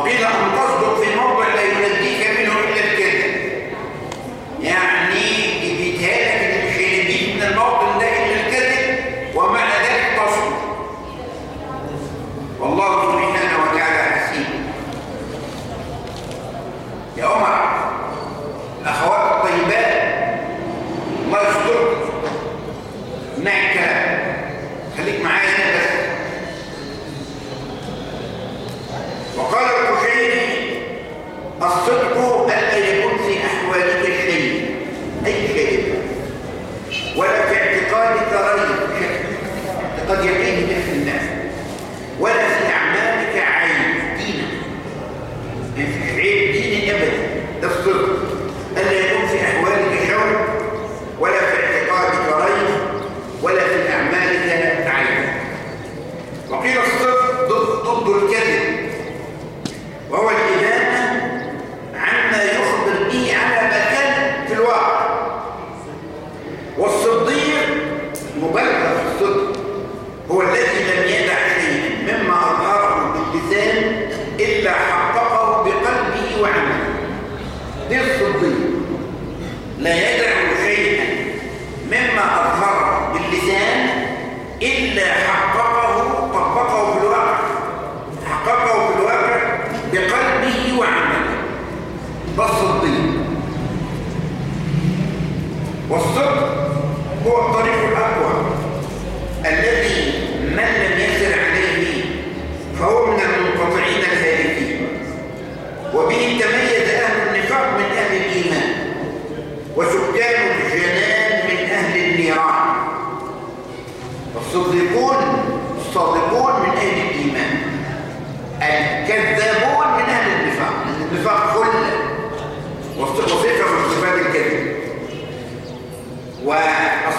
وقيل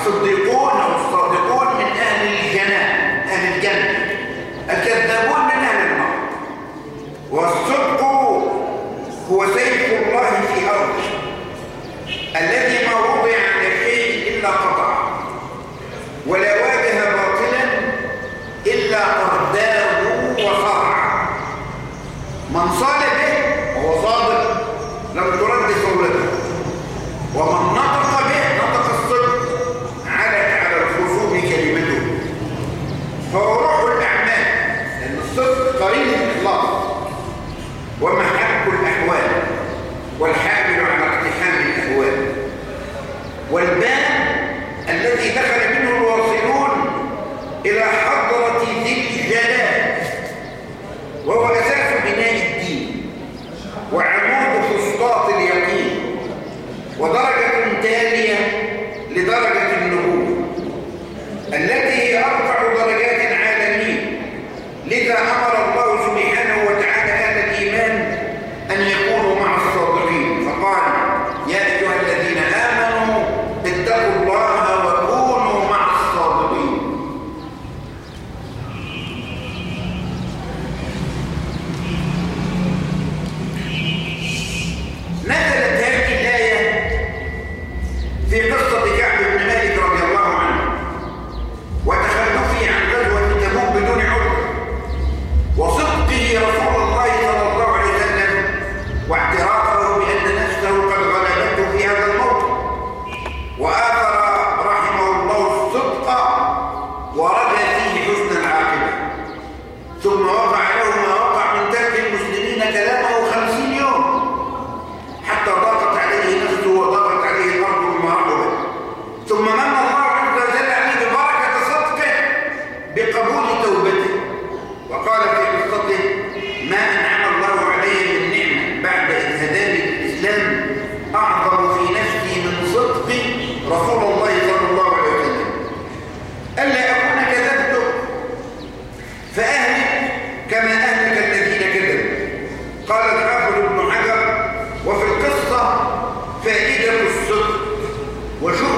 والصديقون أو فائدة الصدق وشوف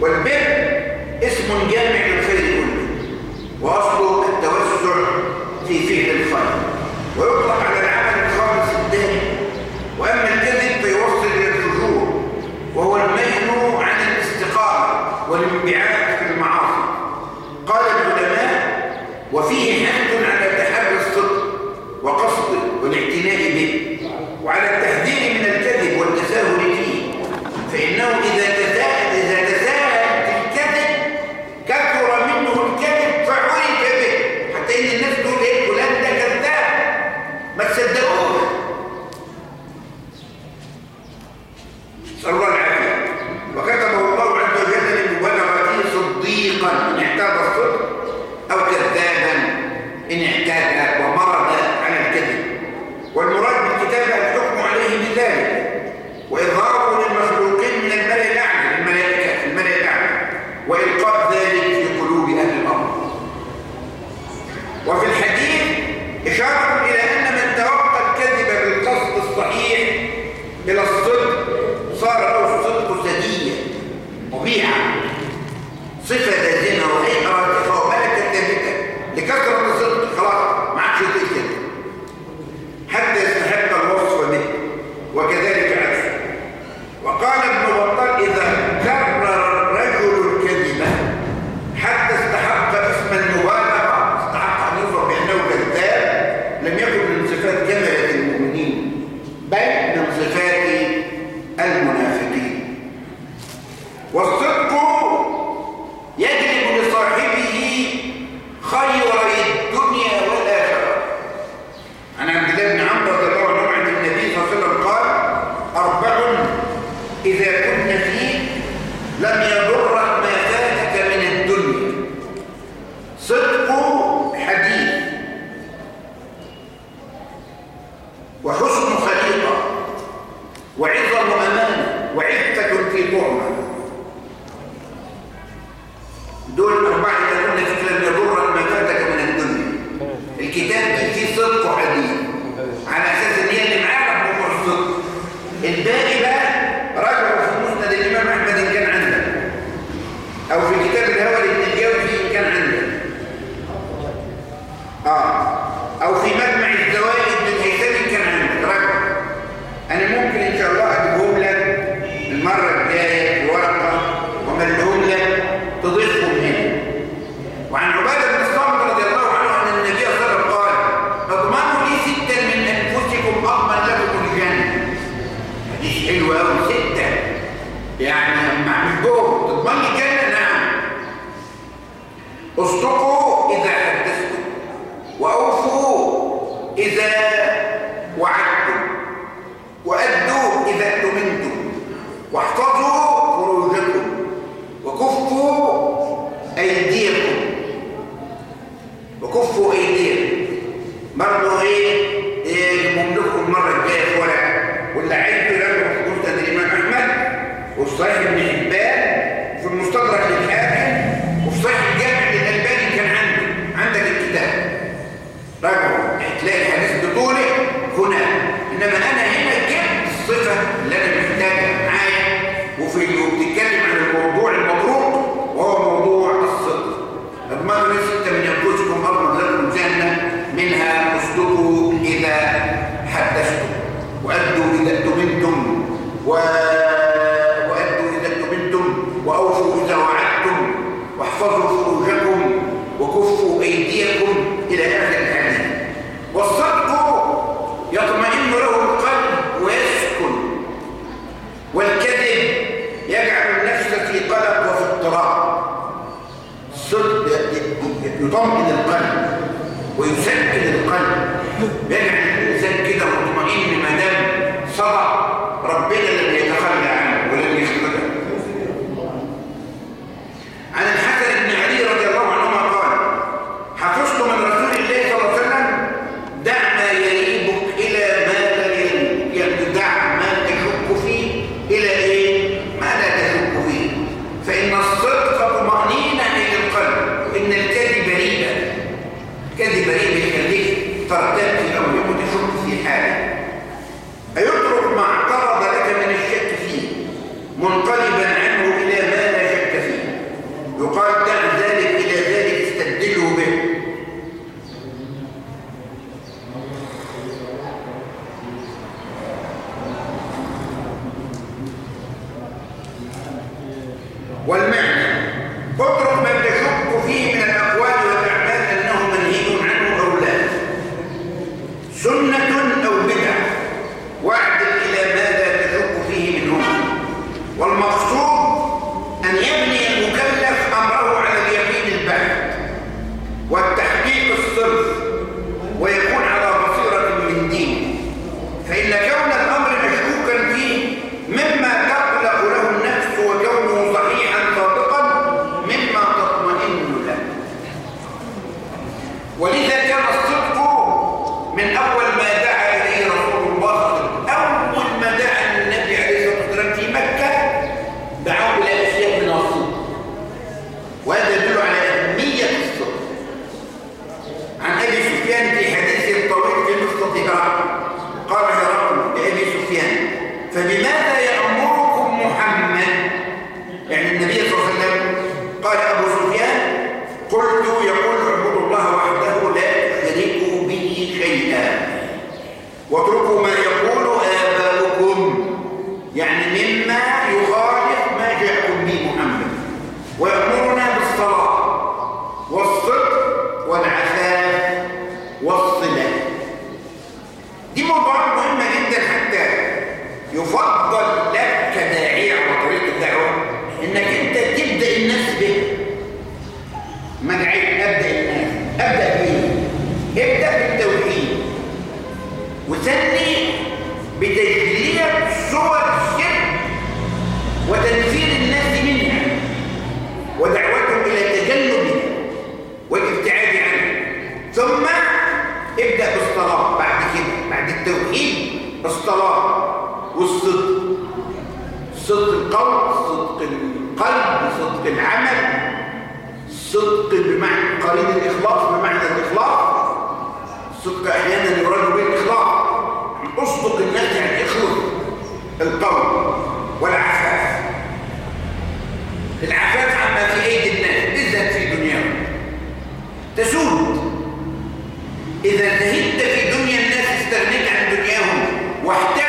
والبر اسم جامع للخير. الباقي بقى رجعوا في مسند الإمام أحمد إن كان عندك أو في كتاب الهوى للتجاوي إن كان عندك آه. أو في مادة Tartete صدق بمعنى قرين الإخلاص بمعنى الإخلاص. الصدق أحيانا يراد به الإخلاص. أصدق الناس يعني اخلص القول والعفاف. العفاف عما في أيدي الناس اذهب في دنياهم. تسود. إذا زهدت في دنيا الناس استغنيت عن دنياهم واحتاج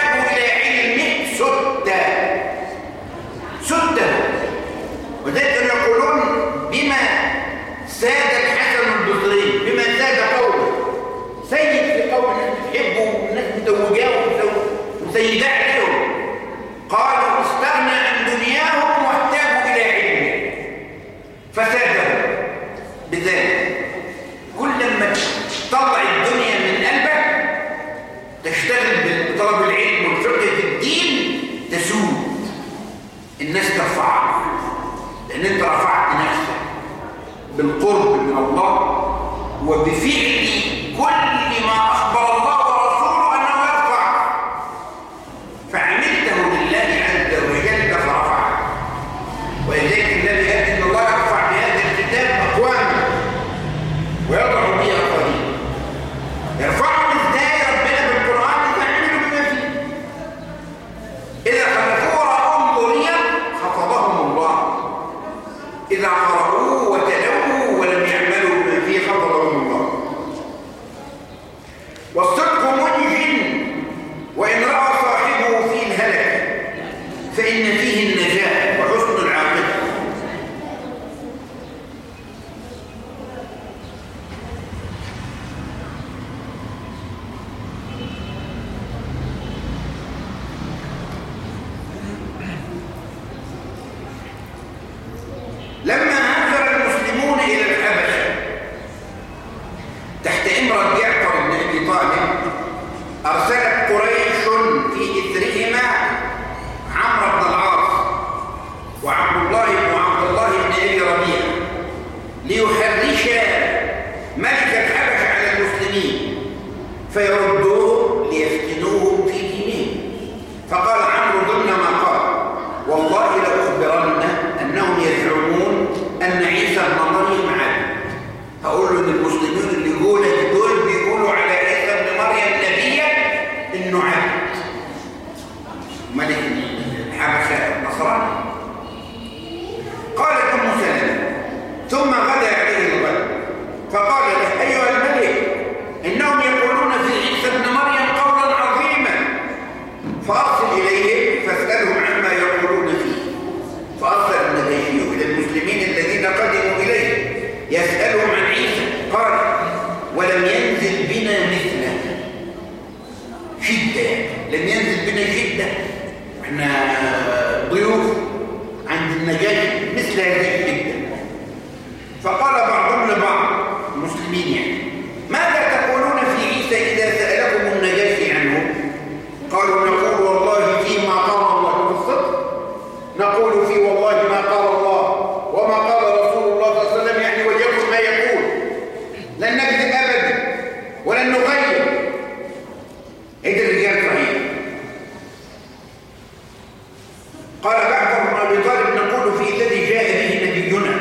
قال جعفر بن ابي طالب نقول في الذي جاء به نبينا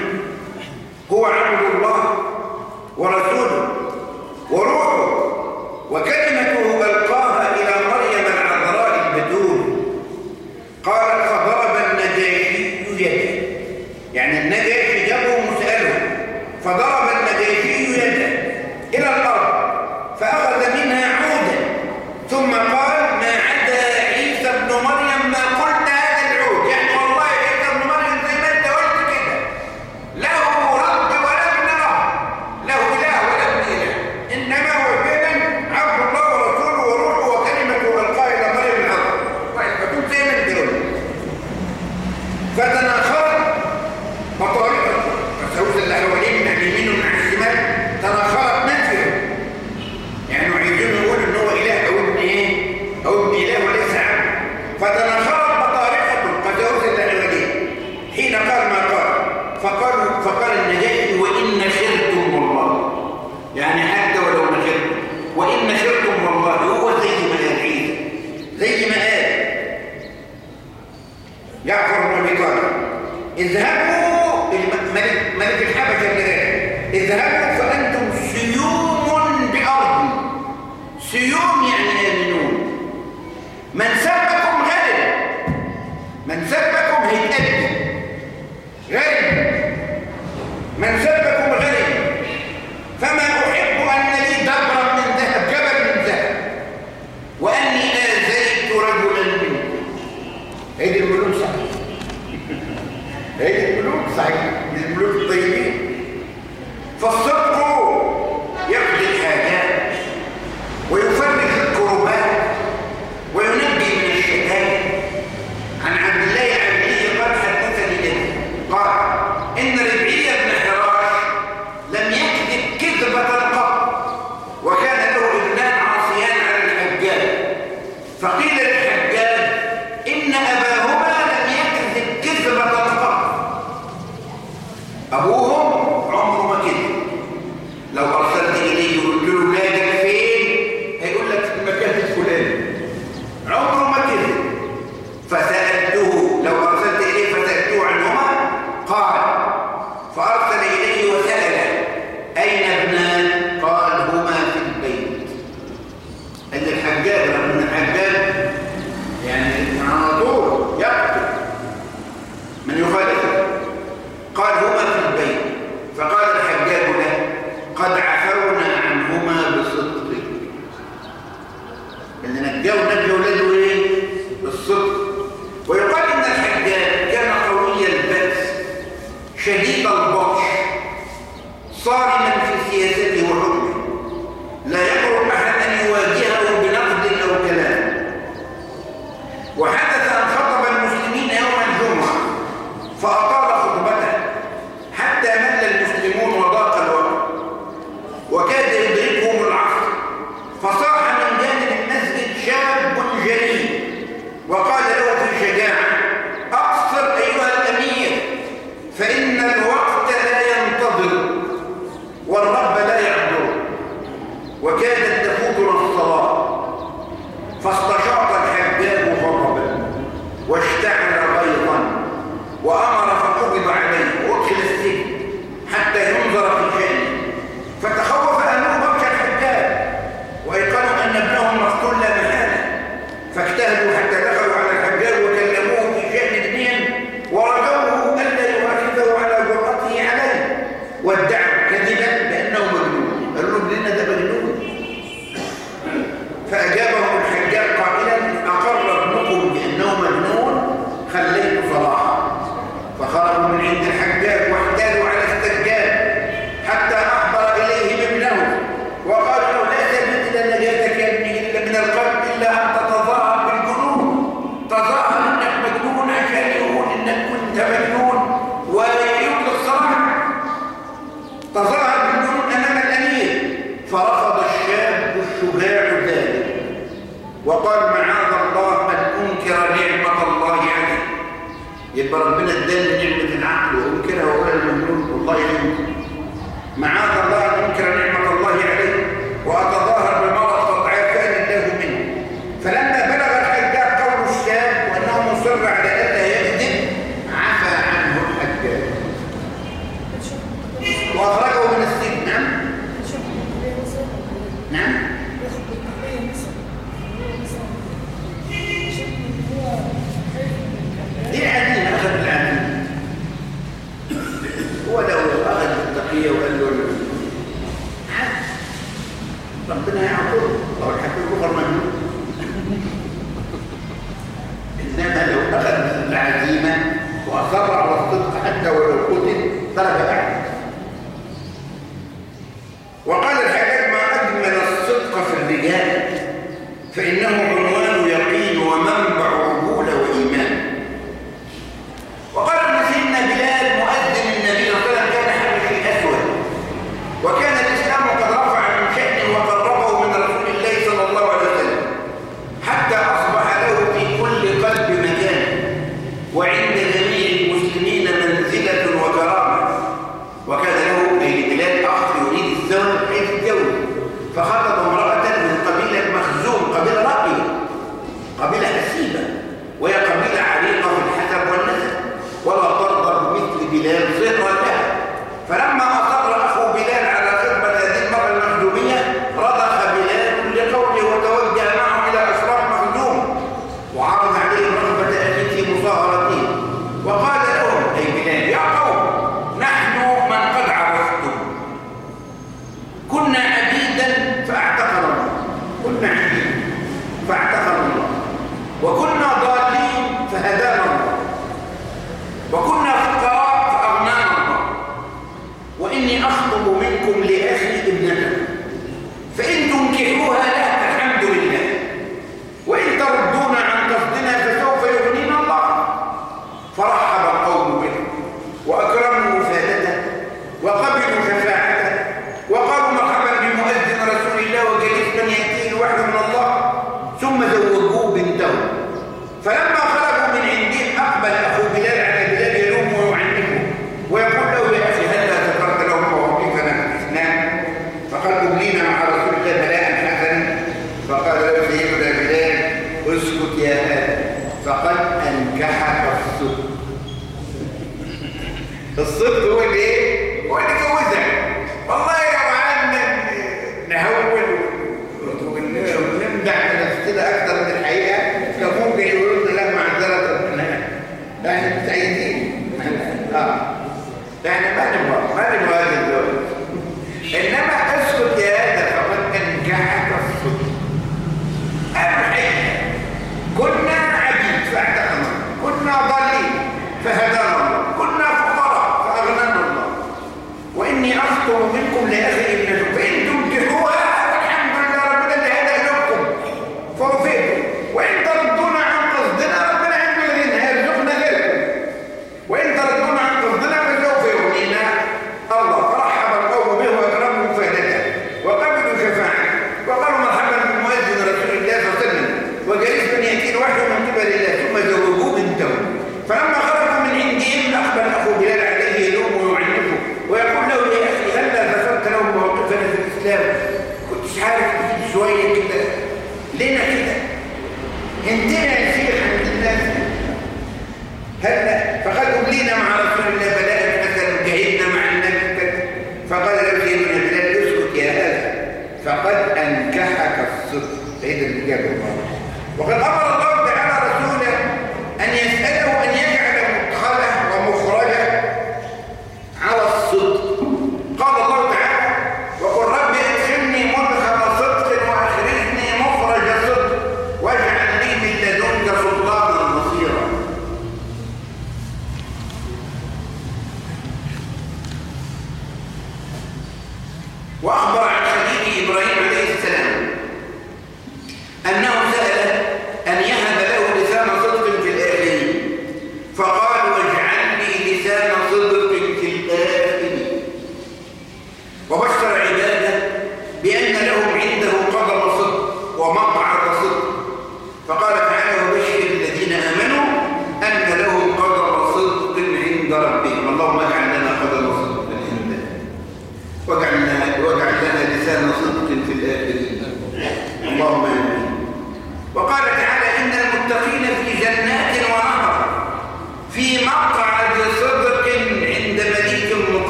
هو عبد الله ورسوله الذهاب ملك الحبشة اللي الذهاب وكادت معاذ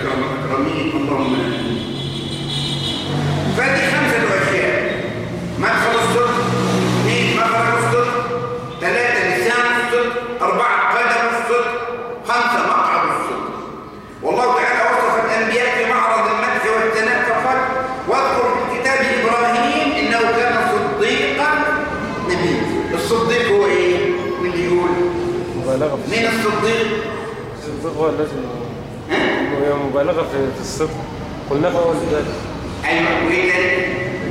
أكرم أكرمين اللهم آمين. فدي خمسة أشياء. مدخل الصدق اثنين مخرج الصدق ثلاثة لسان الصدق؟ أربعة قدم الصدق؟ خمسة مقعد الصدق. والله تعالى وصف الأنبياء في معرض المدح والثناء واذكر في كتاب إبراهيم إنه كان صديقا نبي الصديق هو إيه؟ مليون. من الصديق؟ الصديق هو الذي مبالغة في الصدق. قلنا في اول ذلك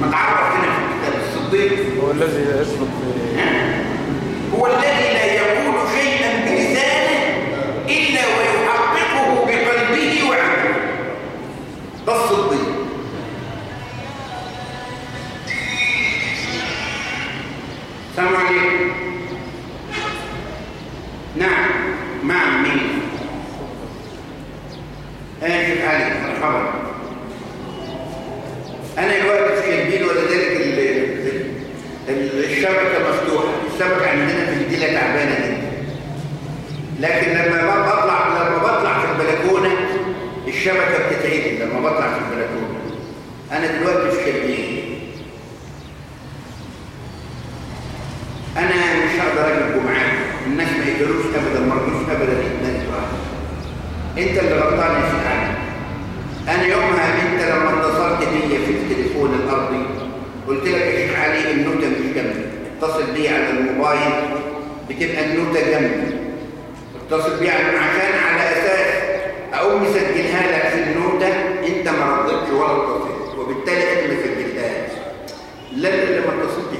متعرف هنا في الكتاب الصديق. هو الذي يصدق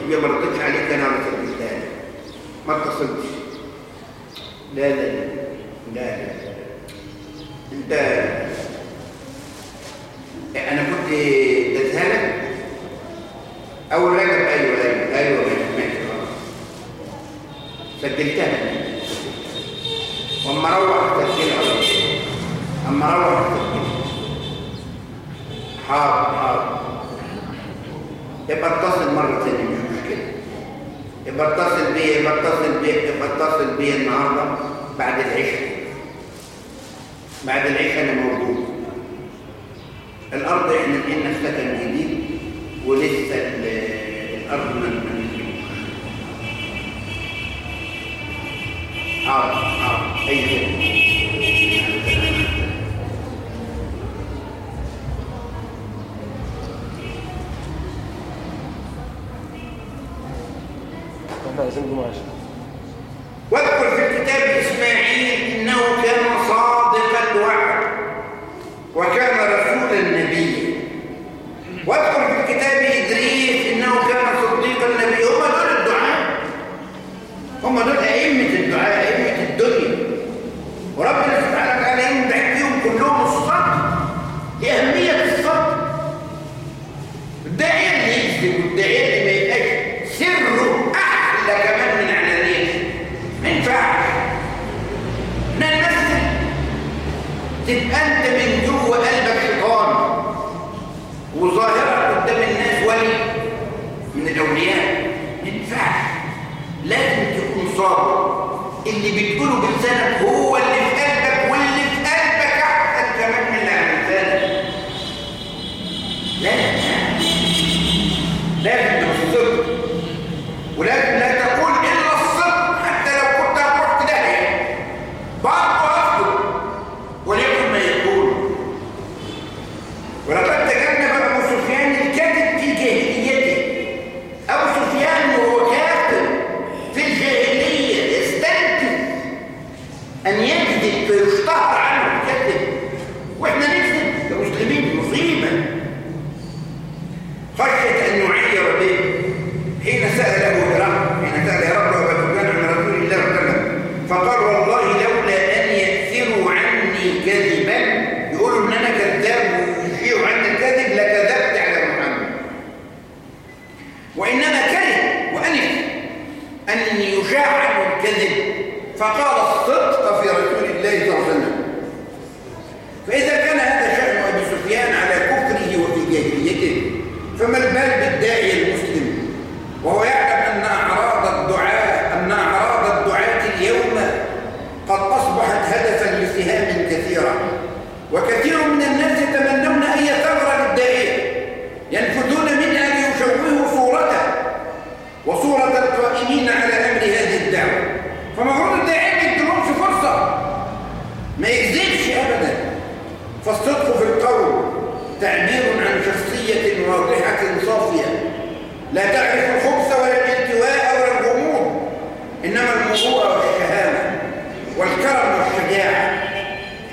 يوم ردت عليك أنا على الثاني ما اتصلتش. لا لا لا لا لا, لا.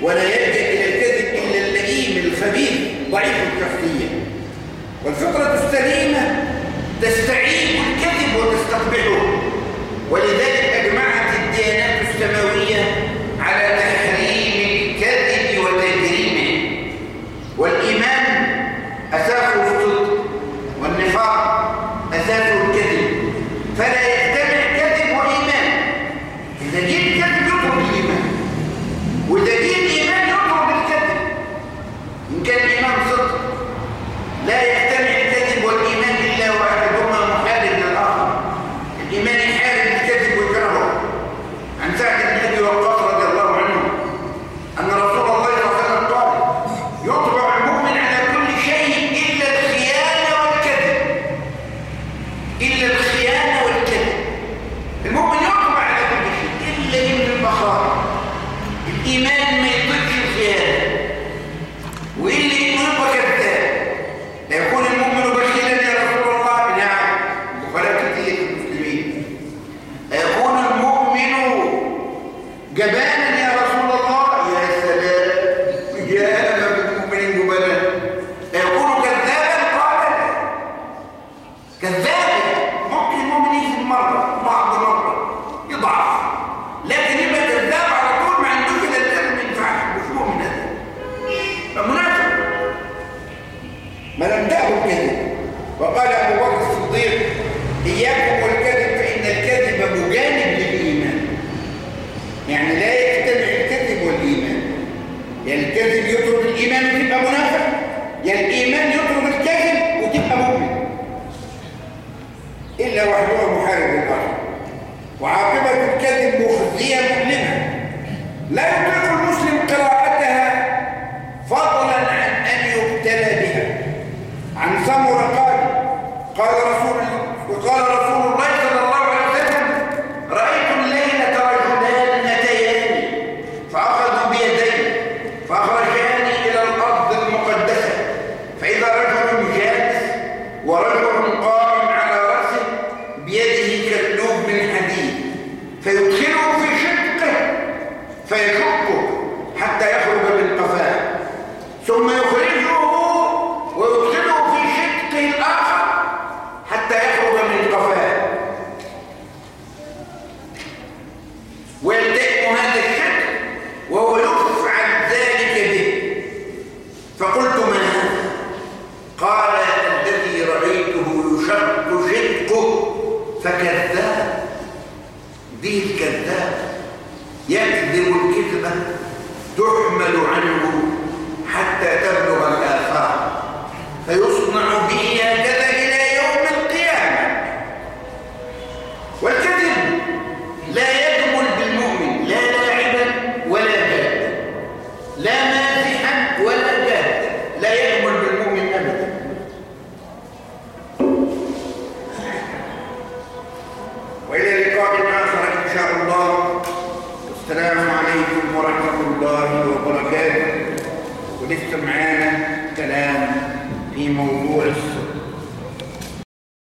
ولا يلجأ إلى الكذب إلا اللئيم الخبيث ضعيف الكفية. والفطرة السليمة تستعين الكذب وتستقبحه ولذلك جبان فيدخله في شقه فيكون